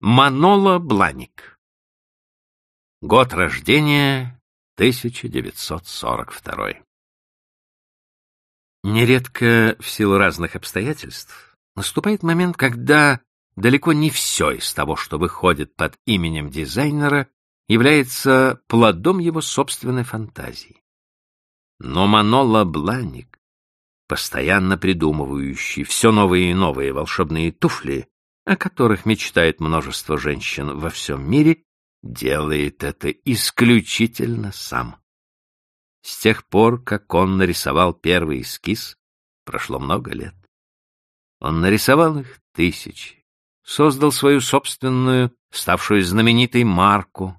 Манола Бланик. Год рождения 1942. Нередко в силу разных обстоятельств наступает момент, когда далеко не все из того, что выходит под именем дизайнера, является плодом его собственной фантазии. Но Манола Бланик, постоянно придумывающий все новые и новые волшебные туфли, о которых мечтает множество женщин во всем мире, делает это исключительно сам. С тех пор, как он нарисовал первый эскиз, прошло много лет. Он нарисовал их тысячи, создал свою собственную, ставшую знаменитой марку,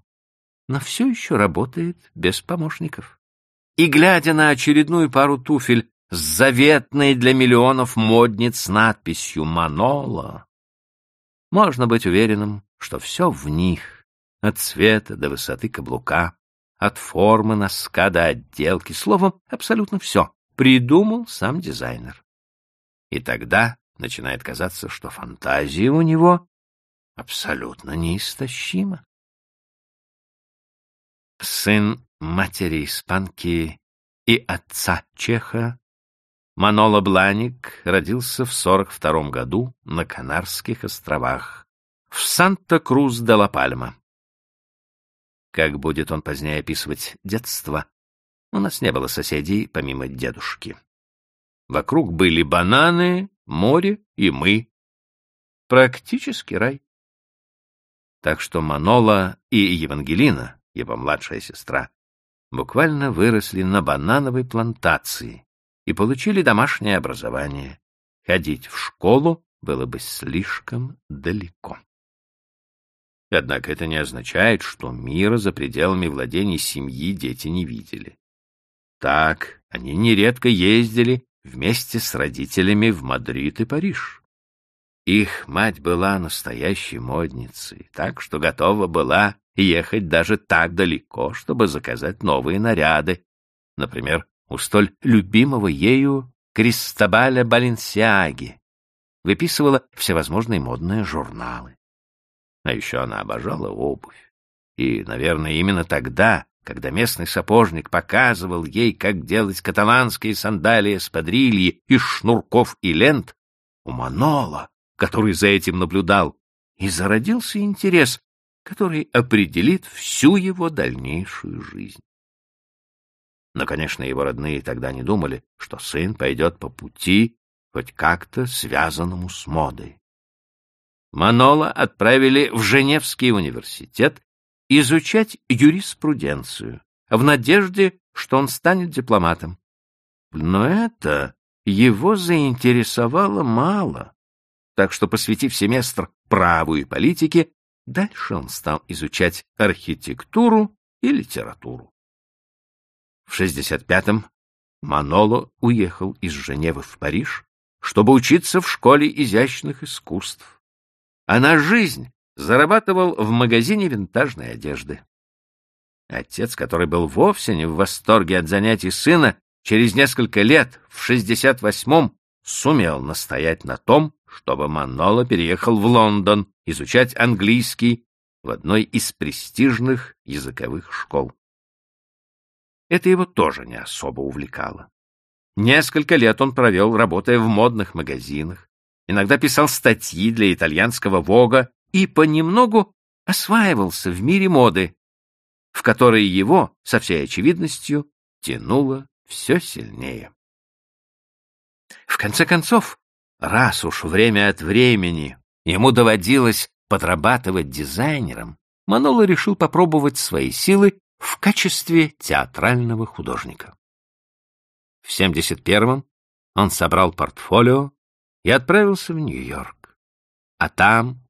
но все еще работает без помощников. И, глядя на очередную пару туфель с заветной для миллионов модниц надписью «Манола», можно быть уверенным, что все в них, от цвета до высоты каблука, от формы носка до отделки, словом, абсолютно все, придумал сам дизайнер. И тогда начинает казаться, что фантазия у него абсолютно неистощима. Сын матери испанки и отца чеха Манола Бланик родился в 42 году на Канарских островах, в Санта-Крус-де-Ла-Пальма. Как будет он позднее описывать детство, у нас не было соседей помимо дедушки. Вокруг были бананы, море и мы. Практически рай. Так что Манола и Евангелина, его младшая сестра, буквально выросли на банановой плантации, и получили домашнее образование. Ходить в школу было бы слишком далеко. Однако это не означает, что мира за пределами владений семьи дети не видели. Так, они нередко ездили вместе с родителями в Мадрид и Париж. Их мать была настоящей модницей, так что готова была ехать даже так далеко, чтобы заказать новые наряды, например, у столь любимого ею Кристобаля Баленсиаги, выписывала всевозможные модные журналы. А еще она обожала обувь. И, наверное, именно тогда, когда местный сапожник показывал ей, как делать каталанские сандалии с подрильи из шнурков и лент, у Манола, который за этим наблюдал, и зародился интерес, который определит всю его дальнейшую жизнь. Но, конечно, его родные тогда не думали, что сын пойдет по пути, хоть как-то связанному с модой. Манола отправили в Женевский университет изучать юриспруденцию, в надежде, что он станет дипломатом. Но это его заинтересовало мало, так что, посвятив семестр праву и политике, дальше он стал изучать архитектуру и литературу. В 65-м Маноло уехал из Женевы в Париж, чтобы учиться в школе изящных искусств. А на жизнь зарабатывал в магазине винтажной одежды. Отец, который был вовсе не в восторге от занятий сына, через несколько лет, в 68-м, сумел настоять на том, чтобы Маноло переехал в Лондон изучать английский в одной из престижных языковых школ. Это его тоже не особо увлекало. Несколько лет он провел, работая в модных магазинах, иногда писал статьи для итальянского Вога и понемногу осваивался в мире моды, в который его, со всей очевидностью, тянуло все сильнее. В конце концов, раз уж время от времени ему доводилось подрабатывать дизайнером, Маноло решил попробовать свои силы в качестве театрального художника. В 71-м он собрал портфолио и отправился в Нью-Йорк. А там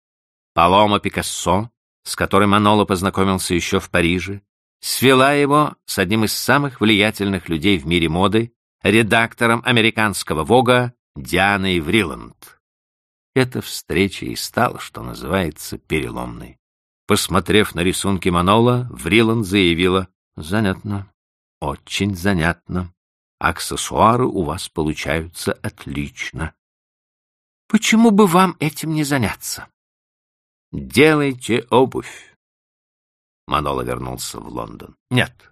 Палома Пикассо, с которой Маноло познакомился еще в Париже, свела его с одним из самых влиятельных людей в мире моды, редактором американского Вога Дианой Вриланд. Эта встреча и стала, что называется, переломной. Посмотрев на рисунки Манола, Вриланд заявила, «Занятно, очень занятно. Аксессуары у вас получаются отлично. Почему бы вам этим не заняться?» делайте обувь. Манола вернулся в Лондон. Нет,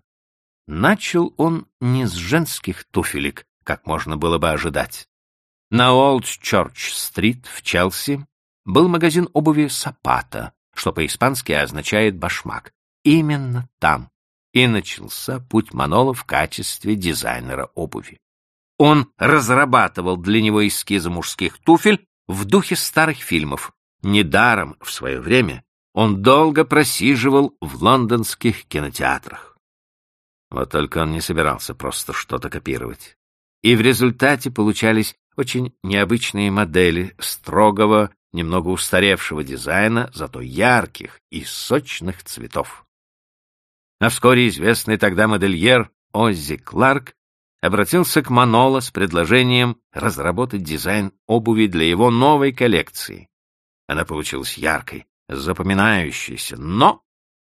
начал он не с женских туфелек, как можно было бы ожидать. На Олд-Чорч-стрит в Челси был магазин обуви «Сапата», что по-испански означает «башмак». Именно там и начался путь Манола в качестве дизайнера обуви. Он разрабатывал для него эскизы мужских туфель в духе старых фильмов. Недаром в свое время он долго просиживал в лондонских кинотеатрах. Вот только он не собирался просто что-то копировать. И в результате получались очень необычные модели строгого, немного устаревшего дизайна, зато ярких и сочных цветов. А вскоре известный тогда модельер Оззи Кларк обратился к Маноло с предложением разработать дизайн обуви для его новой коллекции. Она получилась яркой, запоминающейся, но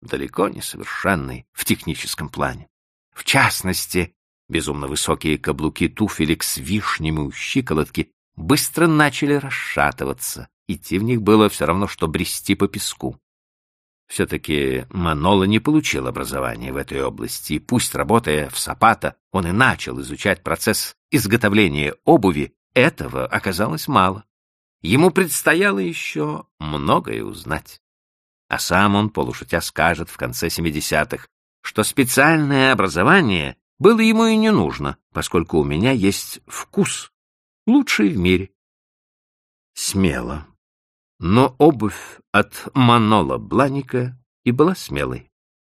далеко не совершенной в техническом плане. В частности, безумно высокие каблуки туфелек с вишнями у щиколотки быстро начали расшатываться. Идти в них было все равно, что брести по песку. Все-таки Манола не получил образования в этой области, и пусть, работая в Сапата, он и начал изучать процесс изготовления обуви, этого оказалось мало. Ему предстояло еще многое узнать. А сам он, полушутя, скажет в конце 70-х, что специальное образование было ему и не нужно, поскольку у меня есть вкус, лучший в мире. Смело, но обувь от Манола Бланика и была смелой.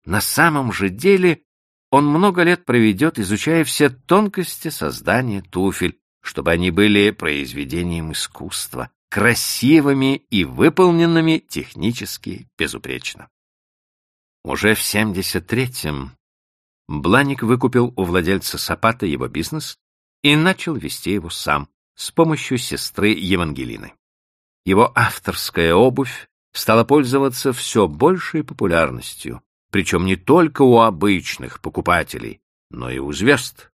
На самом же деле он много лет проведет, изучая все тонкости создания туфель, чтобы они были произведением искусства, красивыми и выполненными технически безупречно. Уже в 73-м Бланик выкупил у владельца Сапата его бизнес и начал вести его сам с помощью сестры Евангелины его авторская обувь стала пользоваться все большей популярностью, причем не только у обычных покупателей, но и у звезд.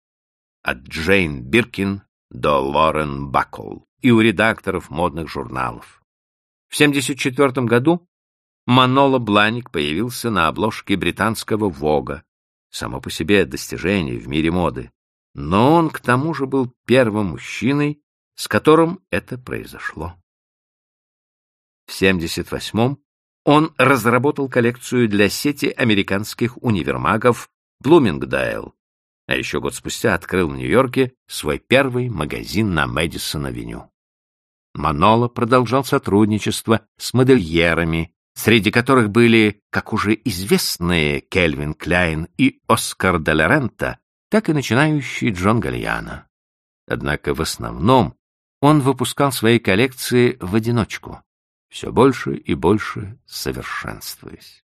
От Джейн Биркин до Лорен Баккол и у редакторов модных журналов. В 1974 году Манола Бланик появился на обложке британского «Вога», само по себе достижение в мире моды, но он к тому же был первым мужчиной, с которым это произошло. В 1978-м он разработал коллекцию для сети американских универмагов Блумингдайл, а еще год спустя открыл в Нью-Йорке свой первый магазин на Мэдисон-авеню. Маноло продолжал сотрудничество с модельерами, среди которых были как уже известные Кельвин Кляйн и Оскар де Лорента, так и начинающий Джон Гальяно. Однако в основном он выпускал свои коллекции в одиночку все больше и больше совершенствуясь.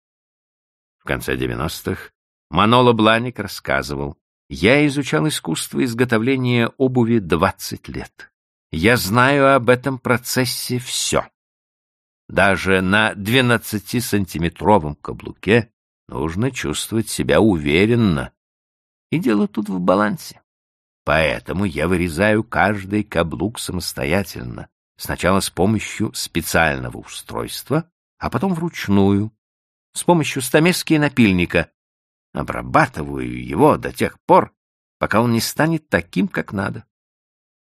В конце 90-х Маноло Бланик рассказывал, «Я изучал искусство изготовления обуви 20 лет. Я знаю об этом процессе все. Даже на 12-сантиметровом каблуке нужно чувствовать себя уверенно. И дело тут в балансе. Поэтому я вырезаю каждый каблук самостоятельно, Сначала с помощью специального устройства, а потом вручную, с помощью стамески и напильника. Обрабатываю его до тех пор, пока он не станет таким, как надо.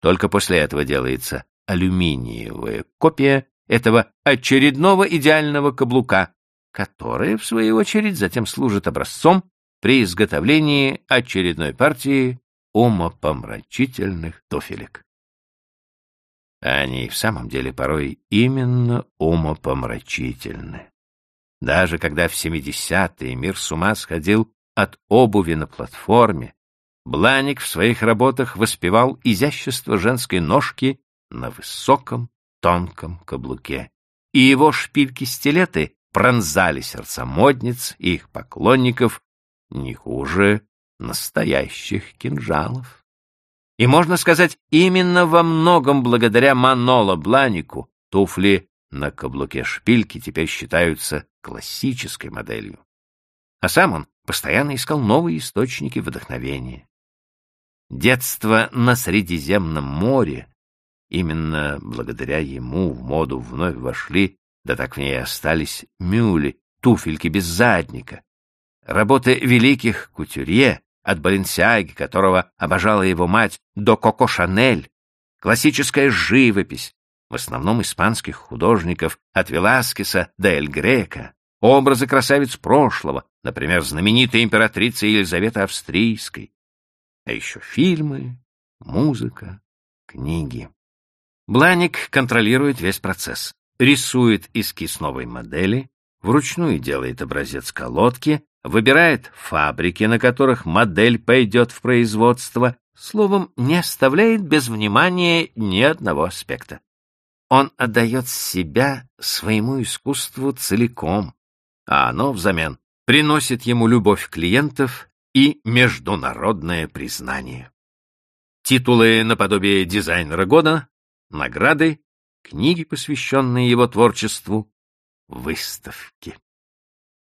Только после этого делается алюминиевая копия этого очередного идеального каблука, которая, в свою очередь, затем служит образцом при изготовлении очередной партии умопомрачительных туфелек. Они в самом деле порой именно умопомрачительны. Даже когда в 70-е мир с ума сходил от обуви на платформе, Бланик в своих работах воспевал изящество женской ножки на высоком тонком каблуке, и его шпильки-стилеты пронзали сердца модниц и их поклонников не хуже настоящих кинжалов. И, можно сказать, именно во многом благодаря Маноло Бланику туфли на каблуке шпильки теперь считаются классической моделью. А сам он постоянно искал новые источники вдохновения. Детство на Средиземном море, именно благодаря ему в моду вновь вошли Да так в ней остались мюли, туфельки без задника. Работы великих кутюрье, от Баленсиаги, которого обожала его мать, до Коко Шанель, классическая живопись, в основном испанских художников, от Веласкеса до Эль Грека, образы красавиц прошлого, например, знаменитая императрица Елизавета Австрийской, а еще фильмы, музыка, книги. Бланик контролирует весь процесс, рисует эскиз новой модели, вручную делает образец колодки, выбирает фабрики, на которых модель пойдет в производство, словом, не оставляет без внимания ни одного аспекта. Он отдает себя своему искусству целиком, а оно взамен приносит ему любовь клиентов и международное признание. Титулы наподобие дизайнера года, награды, книги, посвященные его творчеству, выставки.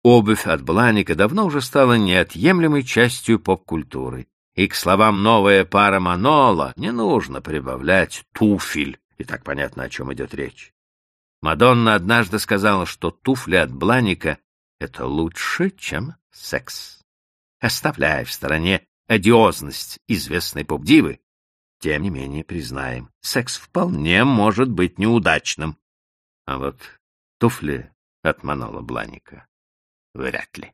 Обувь от Бланика давно уже стала неотъемлемой частью поп-культуры, и к словам «новая пара Манола» не нужно прибавлять «туфель», и так понятно, о чем идет речь. Мадонна однажды сказала, что туфли от Бланика — это лучше, чем секс. Оставляя в стороне одиозность известной поп-дивы, тем не менее признаем, секс вполне может быть неудачным. А вот туфли от Манола Бланика вряд ли.